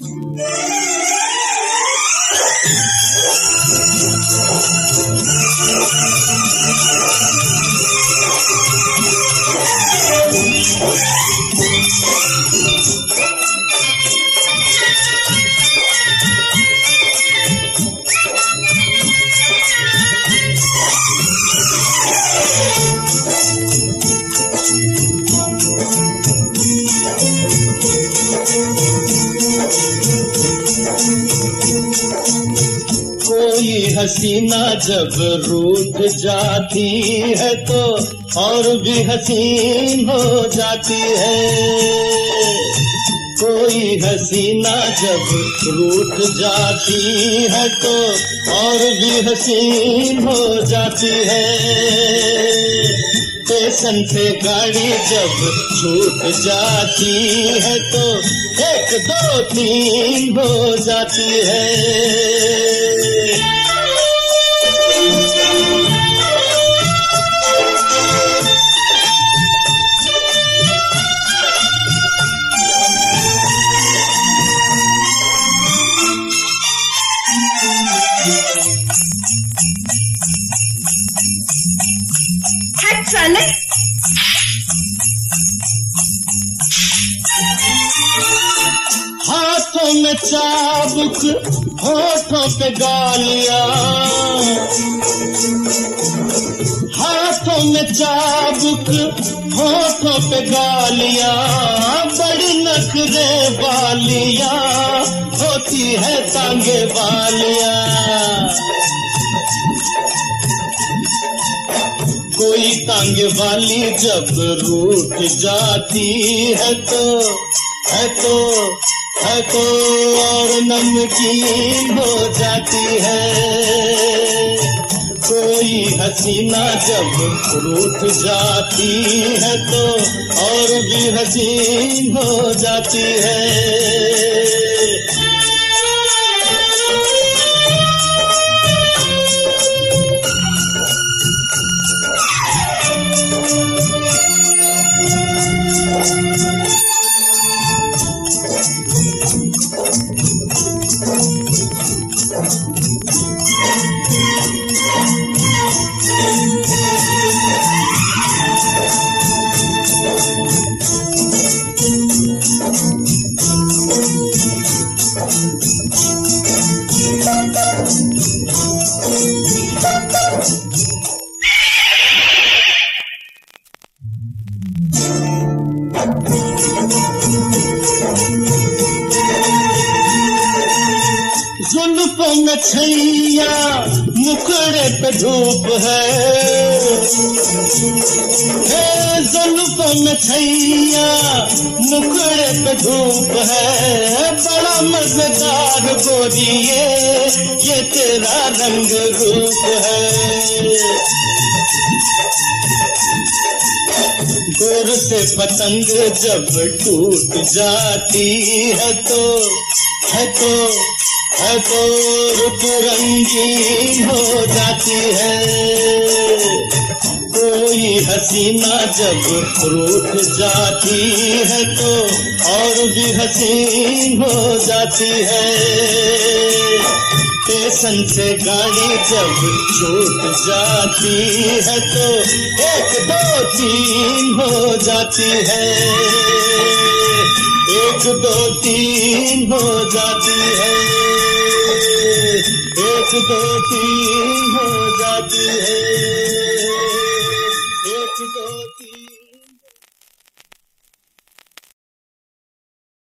Thank you. हसीना जब रूठ जाती है तो और भी हसीन हो जाती है। कोई हसीना जब रूठ जाती है तो और भी हसीन हो जाती है। स्टेशन से गाड़ी जब छूट जाती है तो एक दो तीन हो जाती है। हट हाथों में चाबुक, होठों पे गालियाँ। हाथों में चाबुक, होठों पे गालियाँ। बड़ी नखरे वालियाँ, होती है तांगे वालियाँ। कोई वाली जब रूठ जाती है तो है तो है तो और नमकीन हो जाती है। कोई हसीना जब रूठ जाती है तो और भी हसीन हो जाती है। Música में छैया, मुखड़े पे धूप है। हे मुखड़े पे धूप है। बड़ा मज़ेदार गोरिए ये तेरा रंग रूप है। गोर से पतंग जब टूट जाती है तो है तो है तो रुक रंगीन हो जाती है कोई हसीना जब रूठ जाती है तो और भी हसीन हो जाती है स्टेशन से गाड़ी जब छूट जाती है तो एक दो तीन हो जाती है एक दो तीन हो जाती है। एक दो तीन हो जाती है।